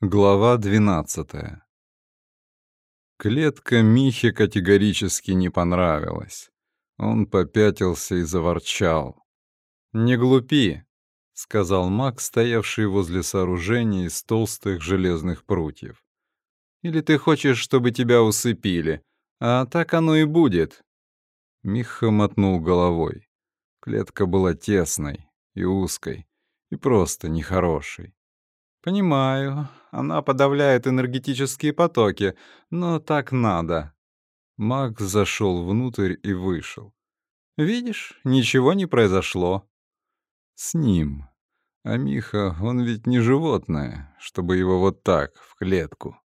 Глава 12. Клетка Михе категорически не понравилась. Он попятился и заворчал. «Не глупи», — сказал маг, стоявший возле сооружения из толстых железных прутьев. «Или ты хочешь, чтобы тебя усыпили? А так оно и будет». Миха мотнул головой. Клетка была тесной и узкой, и просто нехорошей. «Понимаю, она подавляет энергетические потоки, но так надо». Маг зашел внутрь и вышел. «Видишь, ничего не произошло». «С ним. А Миха, он ведь не животное, чтобы его вот так, в клетку».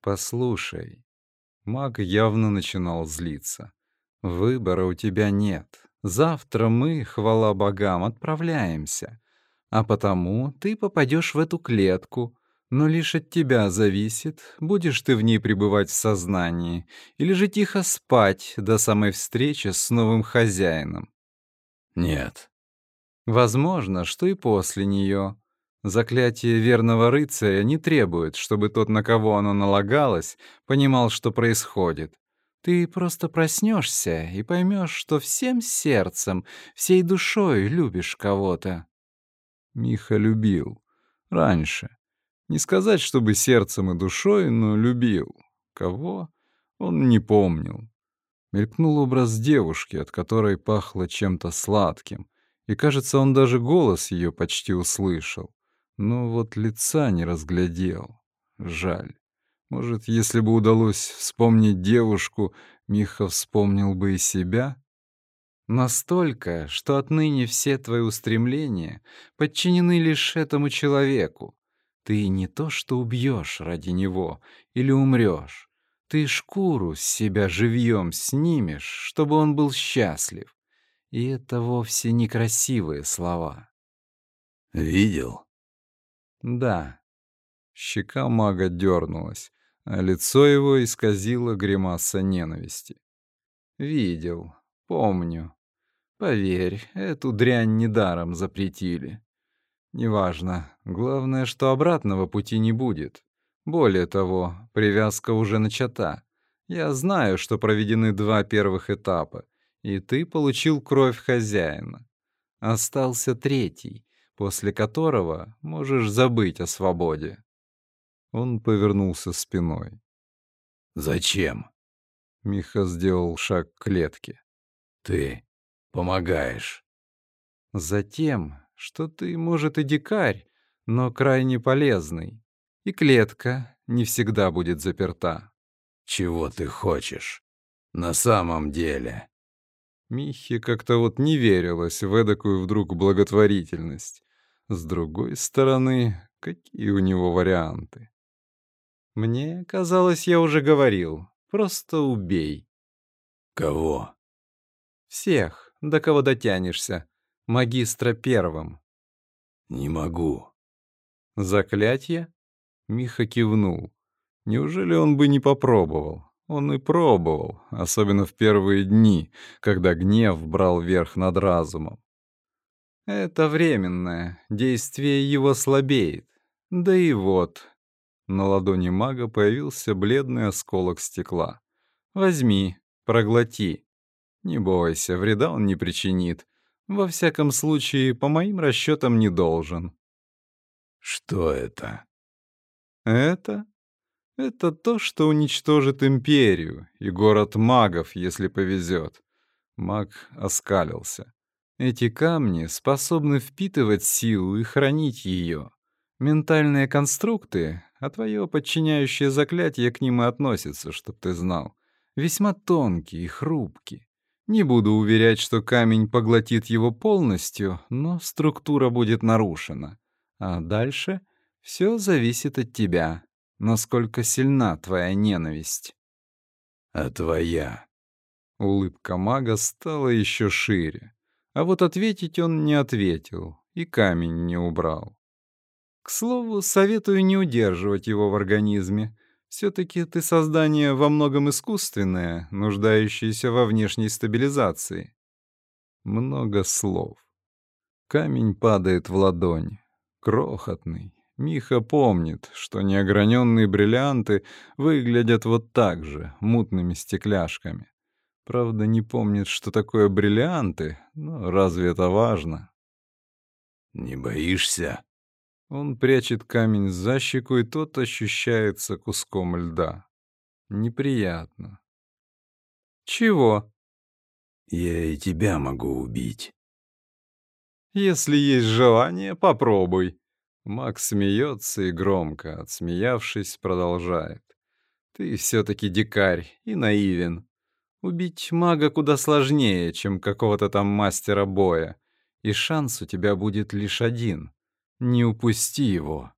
«Послушай». Маг явно начинал злиться. «Выбора у тебя нет. Завтра мы, хвала богам, отправляемся. А потому ты попадешь в эту клетку, но лишь от тебя зависит, будешь ты в ней пребывать в сознании или же тихо спать до самой встречи с новым хозяином. Нет. Возможно, что и после нее. Заклятие верного рыцаря не требует, чтобы тот, на кого оно налагалось, понимал, что происходит. Ты просто проснешься и поймешь, что всем сердцем, всей душой любишь кого-то. Миха любил. Раньше. Не сказать, чтобы сердцем и душой, но любил. Кого? Он не помнил. Мелькнул образ девушки, от которой пахло чем-то сладким. И, кажется, он даже голос ее почти услышал. Но вот лица не разглядел. Жаль. Может, если бы удалось вспомнить девушку, Миха вспомнил бы и себя? Настолько, что отныне все твои устремления подчинены лишь этому человеку. Ты не то что убьешь ради него или умрешь, ты шкуру с себя живьем снимешь, чтобы он был счастлив. И это вовсе не красивые слова. Видел? Да. Щека мага дернулась, а лицо его исказило гримаса ненависти. Видел, помню. Поверь, эту дрянь недаром запретили. Неважно. Главное, что обратного пути не будет. Более того, привязка уже начата. Я знаю, что проведены два первых этапа, и ты получил кровь хозяина. Остался третий, после которого можешь забыть о свободе. Он повернулся спиной. «Зачем?» Миха сделал шаг к клетке. «Ты помогаешь?» «Затем, что ты, может, и дикарь, но крайне полезный, и клетка не всегда будет заперта». «Чего ты хочешь? На самом деле?» Михе как-то вот не верилось в эдакую вдруг благотворительность. С другой стороны, какие у него варианты? Мне казалось, я уже говорил. Просто убей. Кого? Всех до кого дотянешься. Магистра первым. Не могу. Заклятие? Миха кивнул. Неужели он бы не попробовал? Он и пробовал, особенно в первые дни, когда гнев брал верх над разумом. Это временное, действие его слабеет. Да и вот. На ладони мага появился бледный осколок стекла. Возьми, проглоти. Не бойся, вреда он не причинит. Во всяком случае, по моим расчетам, не должен. Что это? Это? Это то, что уничтожит империю и город магов, если повезет. Маг оскалился. Эти камни способны впитывать силу и хранить ее. Ментальные конструкты, а твое подчиняющее заклятие к ним и относится, чтоб ты знал, весьма тонкие и хрупкие. Не буду уверять, что камень поглотит его полностью, но структура будет нарушена. А дальше все зависит от тебя, насколько сильна твоя ненависть. А твоя? Улыбка мага стала еще шире. А вот ответить он не ответил и камень не убрал. К слову, советую не удерживать его в организме. Все-таки ты создание во многом искусственное, нуждающееся во внешней стабилизации. Много слов. Камень падает в ладонь. Крохотный, Миха помнит, что неограненные бриллианты выглядят вот так же, мутными стекляшками. Правда, не помнит, что такое бриллианты, но разве это важно? «Не боишься?» Он прячет камень за щеку, и тот ощущается куском льда. Неприятно. «Чего?» «Я и тебя могу убить». «Если есть желание, попробуй». Макс смеется и громко, отсмеявшись, продолжает. «Ты все-таки дикарь и наивен. Убить мага куда сложнее, чем какого-то там мастера боя, и шанс у тебя будет лишь один. Не упусти его».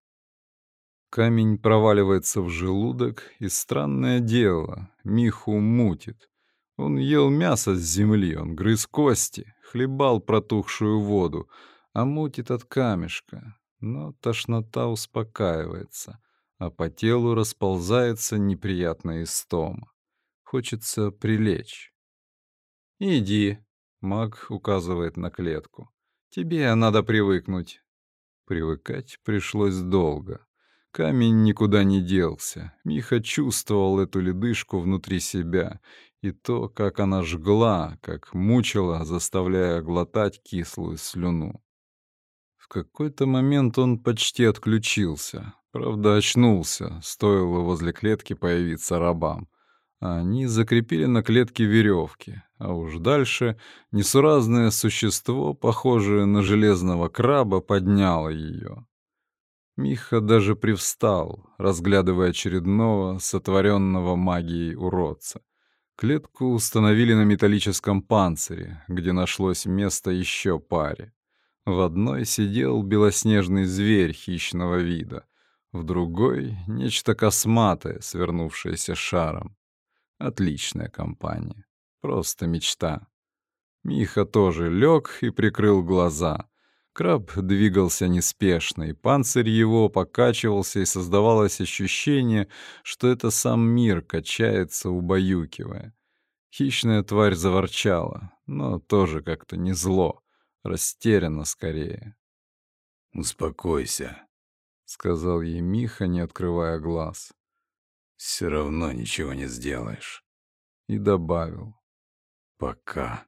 Камень проваливается в желудок, и странное дело, Миху мутит. Он ел мясо с земли, он грыз кости, хлебал протухшую воду, а мутит от камешка. Но тошнота успокаивается, а по телу расползается неприятная истома. Хочется прилечь. «Иди», — маг указывает на клетку. «Тебе надо привыкнуть». Привыкать пришлось долго. Камень никуда не делся. Миха чувствовал эту ледышку внутри себя и то, как она жгла, как мучила, заставляя глотать кислую слюну. В какой-то момент он почти отключился. Правда, очнулся, стоило возле клетки появиться рабам. Они закрепили на клетке веревки, а уж дальше несуразное существо, похожее на железного краба, подняло ее. Миха даже привстал, разглядывая очередного сотворенного магией уродца. Клетку установили на металлическом панцире, где нашлось место еще паре. В одной сидел белоснежный зверь хищного вида, в другой — нечто косматое, свернувшееся шаром. Отличная компания. Просто мечта. Миха тоже лег и прикрыл глаза. Краб двигался неспешно, и панцирь его покачивался, и создавалось ощущение, что это сам мир качается, убаюкивая. Хищная тварь заворчала, но тоже как-то не зло, растерянно скорее. «Успокойся», — сказал ей Миха, не открывая глаз. «Все равно ничего не сделаешь». И добавил. «Пока».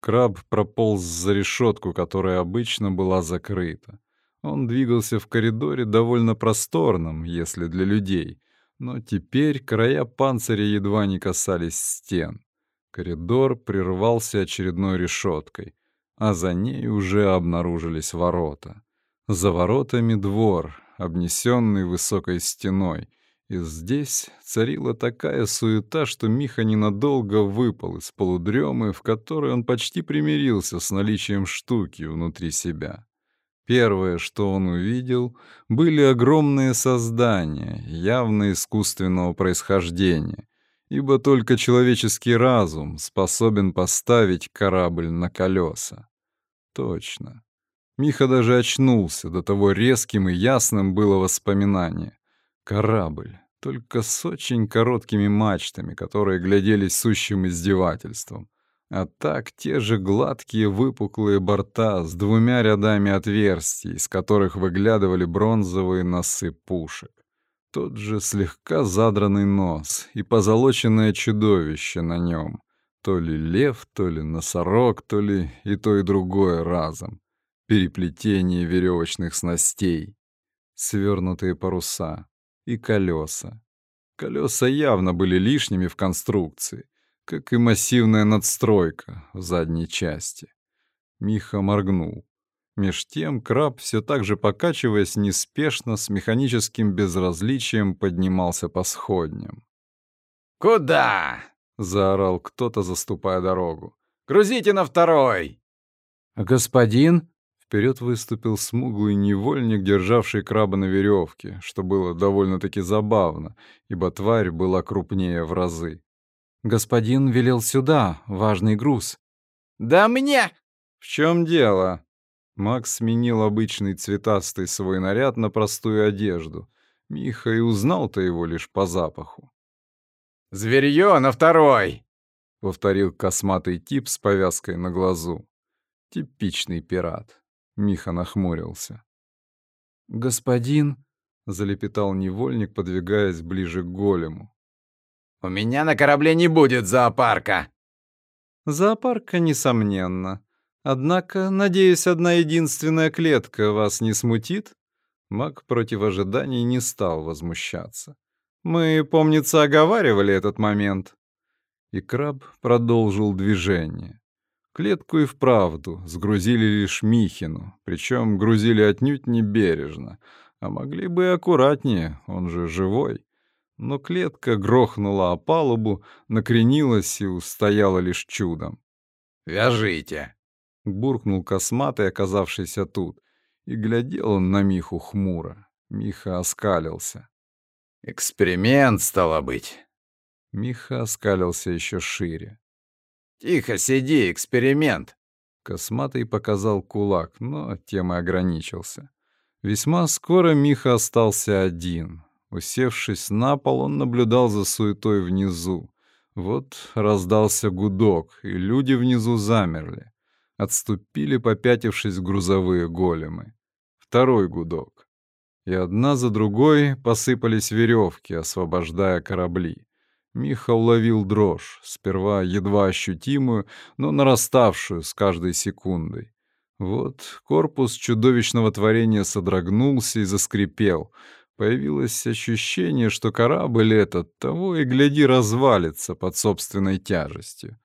Краб прополз за решетку, которая обычно была закрыта. Он двигался в коридоре довольно просторном, если для людей, но теперь края панциря едва не касались стен. Коридор прервался очередной решеткой, а за ней уже обнаружились ворота. За воротами двор, обнесенный высокой стеной — и здесь царила такая суета, что Миха ненадолго выпал из полудремы, в которой он почти примирился с наличием штуки внутри себя. Первое, что он увидел, были огромные создания, явно искусственного происхождения, ибо только человеческий разум способен поставить корабль на колеса. Точно. Миха даже очнулся, до того резким и ясным было воспоминание. Корабль, только с очень короткими мачтами, которые гляделись сущим издевательством. А так те же гладкие выпуклые борта с двумя рядами отверстий, из которых выглядывали бронзовые носы пушек. Тот же слегка задранный нос и позолоченное чудовище на нем. То ли лев, то ли носорог, то ли и то, и другое разом. Переплетение веревочных снастей. Свернутые паруса и колеса. Колеса явно были лишними в конструкции, как и массивная надстройка в задней части. Миха моргнул. Меж тем краб, все так же покачиваясь неспешно, с механическим безразличием поднимался по сходням. «Куда?» — заорал кто-то, заступая дорогу. «Грузите на второй!» «Господин?» Вперед выступил смуглый невольник, державший краба на веревке, что было довольно-таки забавно, ибо тварь была крупнее в разы. «Господин велел сюда, важный груз». «Да мне!» «В чем дело?» Макс сменил обычный цветастый свой наряд на простую одежду. Миха и узнал-то его лишь по запаху. «Зверье на второй!» — повторил косматый тип с повязкой на глазу. Типичный пират. Миха нахмурился. «Господин», — залепетал невольник, подвигаясь ближе к голему. «У меня на корабле не будет зоопарка!» «Зоопарка, несомненно. Однако, надеюсь, одна единственная клетка вас не смутит?» Маг против ожиданий не стал возмущаться. «Мы, помнится, оговаривали этот момент». И краб продолжил движение. Клетку и вправду сгрузили лишь Михину, причем грузили отнюдь не бережно, а могли бы и аккуратнее, он же живой. Но клетка грохнула о палубу, накренилась и устояла лишь чудом. «Вяжите!» — буркнул косматый, оказавшийся тут, и глядел он на Миху хмуро. Миха оскалился. «Эксперимент, стало быть!» Миха оскалился еще шире. «Тихо сиди, эксперимент!» Косматый показал кулак, но тем и ограничился. Весьма скоро Миха остался один. Усевшись на пол, он наблюдал за суетой внизу. Вот раздался гудок, и люди внизу замерли. Отступили, попятившись грузовые големы. Второй гудок. И одна за другой посыпались веревки, освобождая корабли. Миха уловил дрожь, сперва едва ощутимую, но нараставшую с каждой секундой. Вот корпус чудовищного творения содрогнулся и заскрипел. Появилось ощущение, что корабль этот того и гляди развалится под собственной тяжестью.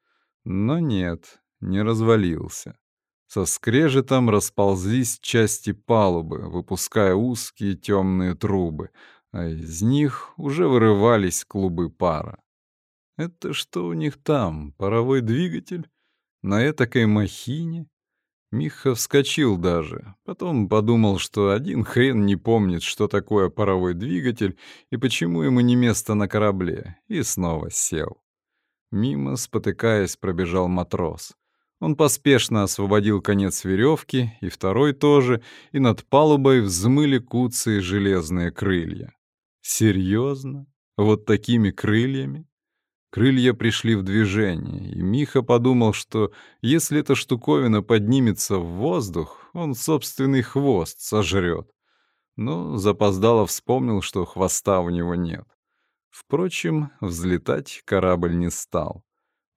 Но нет, не развалился. Со скрежетом расползлись части палубы, выпуская узкие темные трубы, а из них уже вырывались клубы пара. Это что у них там, паровой двигатель? На этакой махине? Миха вскочил даже, потом подумал, что один хрен не помнит, что такое паровой двигатель и почему ему не место на корабле, и снова сел. Мимо, спотыкаясь, пробежал матрос. Он поспешно освободил конец веревки, и второй тоже, и над палубой взмыли куцые железные крылья. Серьезно? Вот такими крыльями? Крылья пришли в движение, и Миха подумал, что если эта штуковина поднимется в воздух, он собственный хвост сожрет. Но запоздало вспомнил, что хвоста у него нет. Впрочем, взлетать корабль не стал.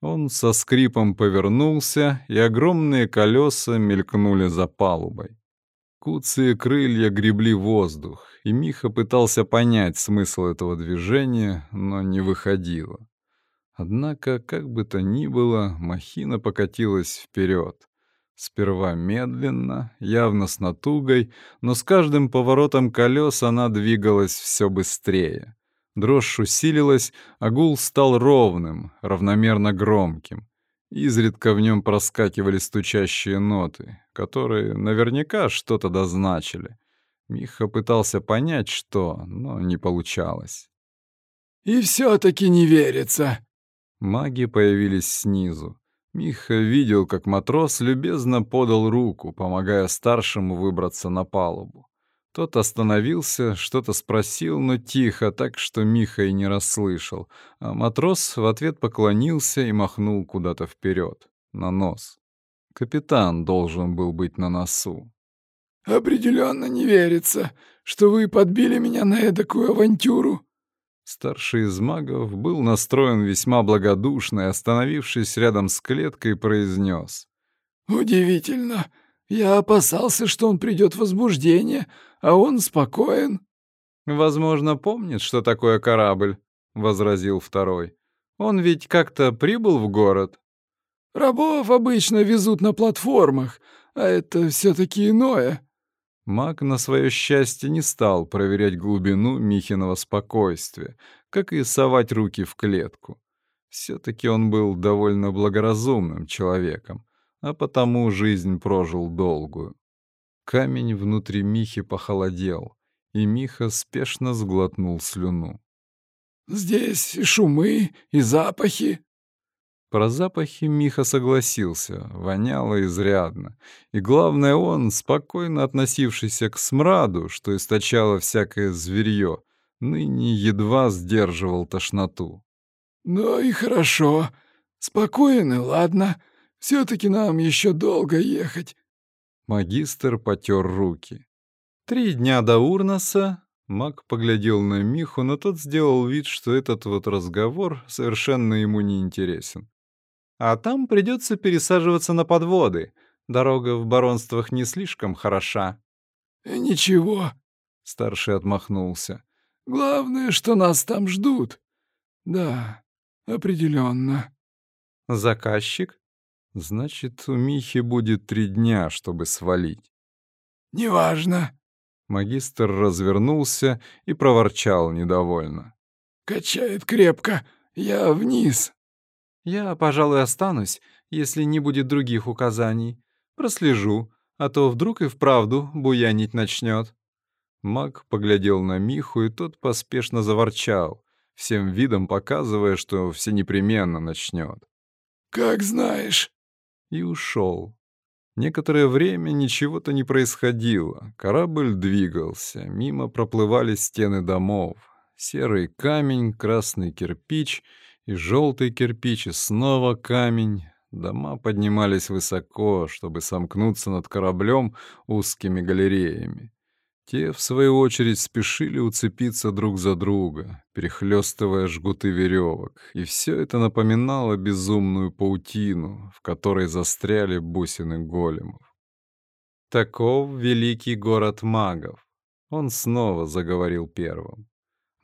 Он со скрипом повернулся, и огромные колеса мелькнули за палубой. Куцые крылья гребли воздух, и Миха пытался понять смысл этого движения, но не выходило. Однако, как бы то ни было, махина покатилась вперед. Сперва медленно, явно с натугой, но с каждым поворотом колес она двигалась все быстрее. Дрожь усилилась, а гул стал ровным, равномерно громким. Изредка в нем проскакивали стучащие ноты, которые наверняка что-то дозначили. Миха пытался понять, что, но не получалось. «И все-таки не верится!» Маги появились снизу. Миха видел, как матрос любезно подал руку, помогая старшему выбраться на палубу. Тот остановился, что-то спросил, но тихо, так что Миха и не расслышал, а матрос в ответ поклонился и махнул куда-то вперед, на нос. Капитан должен был быть на носу. «Определенно не верится, что вы подбили меня на эдакую авантюру». Старший из магов был настроен весьма благодушно и, остановившись рядом с клеткой, произнес. «Удивительно. Я опасался, что он придет в возбуждение, а он спокоен». «Возможно, помнит, что такое корабль», — возразил второй. «Он ведь как-то прибыл в город». «Рабов обычно везут на платформах, а это все-таки иное». Маг на свое счастье не стал проверять глубину Михиного спокойствия, как и совать руки в клетку. Все-таки он был довольно благоразумным человеком а потому жизнь прожил долгую. Камень внутри Михи похолодел, и Миха спешно сглотнул слюну. «Здесь и шумы, и запахи». Про запахи Миха согласился, воняло изрядно. И главное, он, спокойно относившийся к смраду, что источало всякое зверье, ныне едва сдерживал тошноту. «Ну и хорошо. Спокойно, ладно. Все-таки нам еще долго ехать. Магистр потер руки. Три дня до Урнаса Мак поглядел на Миху, но тот сделал вид, что этот вот разговор совершенно ему не интересен. А там придется пересаживаться на подводы. Дорога в баронствах не слишком хороша. «Ничего», — старший отмахнулся. «Главное, что нас там ждут. Да, определенно. «Заказчик?» «Значит, у Михи будет три дня, чтобы свалить». «Неважно». Магистр развернулся и проворчал недовольно. «Качает крепко. Я вниз». «Я, пожалуй, останусь, если не будет других указаний. Прослежу, а то вдруг и вправду буянить начнет». Маг поглядел на Миху, и тот поспешно заворчал, всем видом показывая, что все непременно начнет. «Как знаешь». И ушел. Некоторое время ничего-то не происходило. Корабль двигался, мимо проплывали стены домов. Серый камень, красный кирпич и желтый кирпич, и снова камень. Дома поднимались высоко, чтобы сомкнуться над кораблем узкими галереями. Те, в свою очередь, спешили уцепиться друг за друга, перехлёстывая жгуты веревок, и все это напоминало безумную паутину, в которой застряли бусины големов. Таков великий город магов. Он снова заговорил первым.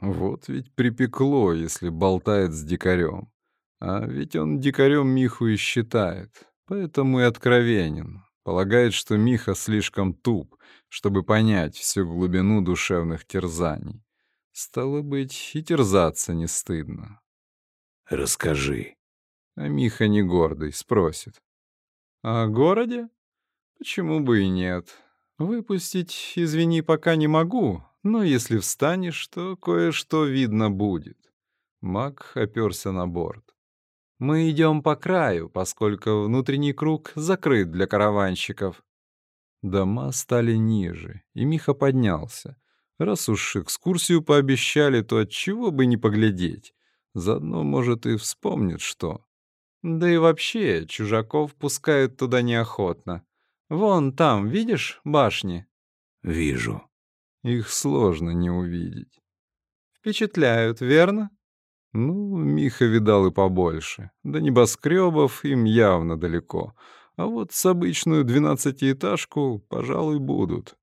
Вот ведь припекло, если болтает с дикарем. А ведь он дикарем Миху и считает, поэтому и откровенен. Полагает, что Миха слишком туп, чтобы понять всю глубину душевных терзаний. Стало быть, и терзаться не стыдно. «Расскажи». А Миха не гордый, спросит. «О городе? Почему бы и нет? Выпустить, извини, пока не могу, но если встанешь, то кое-что видно будет». Маг оперся на борт. «Мы идем по краю, поскольку внутренний круг закрыт для караванщиков. Дома стали ниже, и Миха поднялся. Раз уж экскурсию пообещали, то от чего бы не поглядеть. Заодно, может, и вспомнит что. Да и вообще, чужаков пускают туда неохотно. Вон там, видишь, башни? Вижу. Их сложно не увидеть. Впечатляют, верно? Ну, Миха видал и побольше. До небоскребов им явно далеко. А вот с обычную двенадцатиэтажку, пожалуй, будут.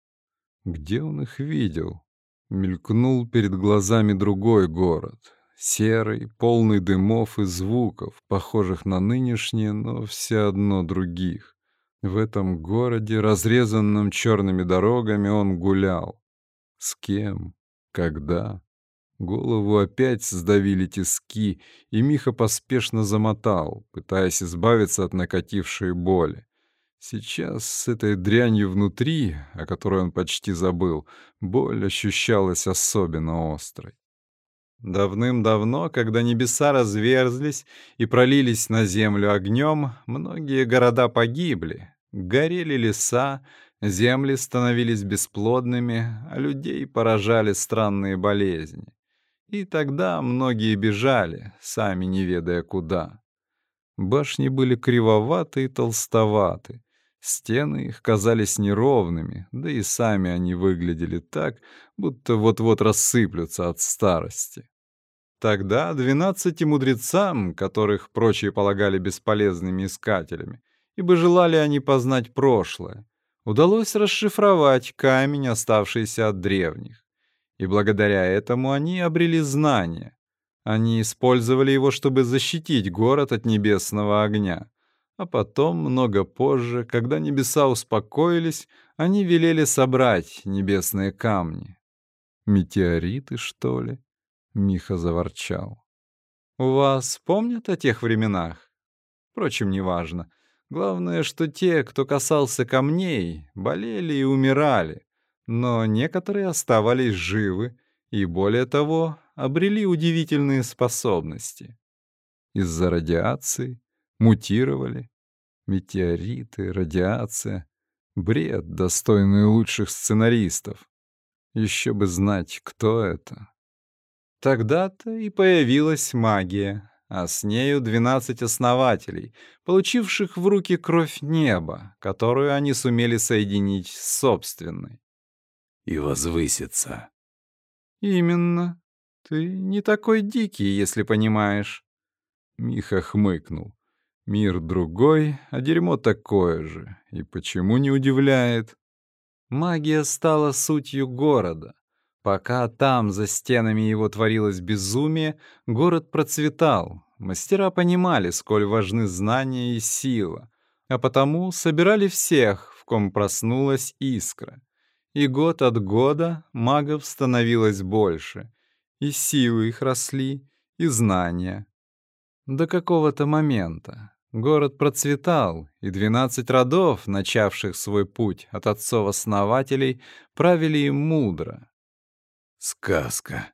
Где он их видел? Мелькнул перед глазами другой город. Серый, полный дымов и звуков, похожих на нынешние, но все одно других. В этом городе, разрезанном черными дорогами, он гулял. С кем? Когда? Голову опять сдавили тиски, и Миха поспешно замотал, пытаясь избавиться от накатившей боли. Сейчас с этой дрянью внутри, о которой он почти забыл, боль ощущалась особенно острой. Давным-давно, когда небеса разверзлись и пролились на землю огнем, многие города погибли, горели леса, земли становились бесплодными, а людей поражали странные болезни. И тогда многие бежали, сами не ведая куда. Башни были кривоваты и толстоваты. Стены их казались неровными, да и сами они выглядели так, будто вот-вот рассыплются от старости. Тогда двенадцати мудрецам, которых прочие полагали бесполезными искателями, ибо желали они познать прошлое, удалось расшифровать камень, оставшийся от древних и благодаря этому они обрели знания. Они использовали его, чтобы защитить город от небесного огня. А потом, много позже, когда небеса успокоились, они велели собрать небесные камни. «Метеориты, что ли?» — Миха заворчал. «У вас помнят о тех временах? Впрочем, неважно. Главное, что те, кто касался камней, болели и умирали но некоторые оставались живы и, более того, обрели удивительные способности. Из-за радиации мутировали. Метеориты, радиация — бред, достойный лучших сценаристов. Еще бы знать, кто это. Тогда-то и появилась магия, а с нею двенадцать основателей, получивших в руки кровь неба, которую они сумели соединить с собственной. и возвыситься. Именно. Ты не такой дикий, если понимаешь. Миха хмыкнул. Мир другой, а дерьмо такое же. И почему не удивляет? Магия стала сутью города. Пока там, за стенами его творилось безумие, город процветал. Мастера понимали, сколь важны знания и сила, а потому собирали всех, в ком проснулась искра. И год от года магов становилось больше, и силы их росли, и знания. До какого-то момента, Город процветал, и двенадцать родов, начавших свой путь от отцов-основателей, правили им мудро. Сказка.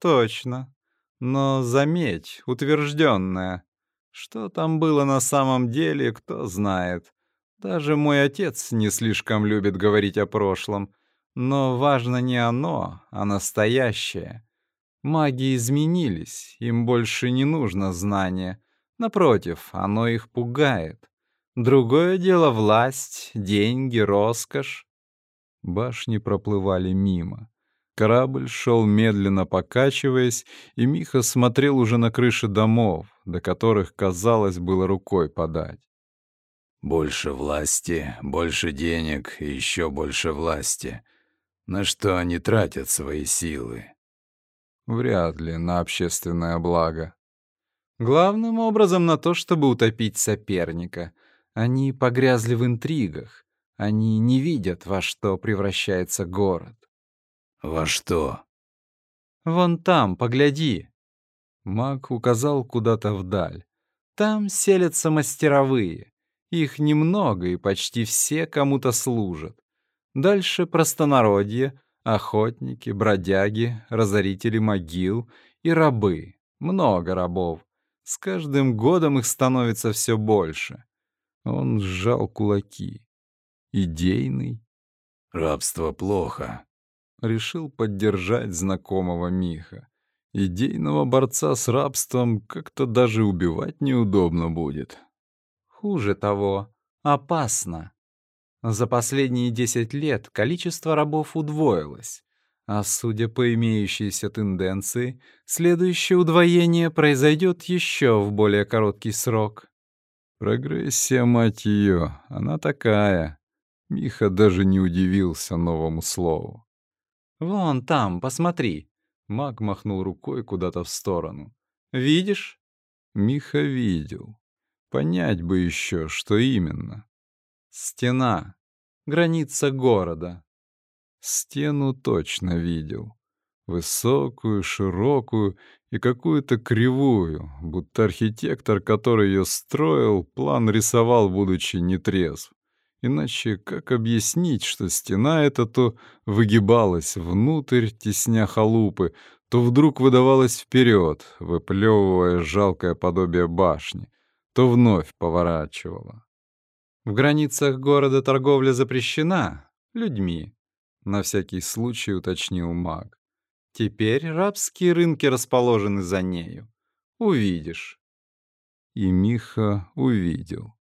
Точно. Но заметь, утвержденная. Что там было на самом деле, кто знает. Даже мой отец не слишком любит говорить о прошлом. Но важно не оно, а настоящее. Маги изменились, им больше не нужно знания — Напротив, оно их пугает. Другое дело — власть, деньги, роскошь. Башни проплывали мимо. Корабль шел медленно покачиваясь, и Миха смотрел уже на крыши домов, до которых, казалось, было рукой подать. Больше власти, больше денег и еще больше власти. На что они тратят свои силы? Вряд ли на общественное благо. Главным образом на то, чтобы утопить соперника. Они погрязли в интригах. Они не видят, во что превращается город. Во что? Вон там, погляди. Маг указал куда-то вдаль. Там селятся мастеровые. Их немного, и почти все кому-то служат. Дальше простонародье, охотники, бродяги, разорители могил и рабы. Много рабов. С каждым годом их становится все больше. Он сжал кулаки. Идейный. Рабство плохо. Решил поддержать знакомого Миха. Идейного борца с рабством как-то даже убивать неудобно будет. Хуже того, опасно. За последние десять лет количество рабов удвоилось. А судя по имеющейся тенденции, следующее удвоение произойдет еще в более короткий срок. Прогрессия, мать ее, она такая. Миха даже не удивился новому слову. «Вон там, посмотри!» Маг махнул рукой куда-то в сторону. «Видишь?» Миха видел. Понять бы еще, что именно. «Стена. Граница города. Стену точно видел. Высокую, широкую и какую-то кривую, будто архитектор, который ее строил, план рисовал, будучи нетрезв. Иначе как объяснить, что стена эта то выгибалась внутрь, тесня халупы, то вдруг выдавалась вперед, выплевывая жалкое подобие башни, то вновь поворачивала. В границах города торговля запрещена людьми, на всякий случай уточнил маг. Теперь рабские рынки расположены за нею. Увидишь. И Миха увидел.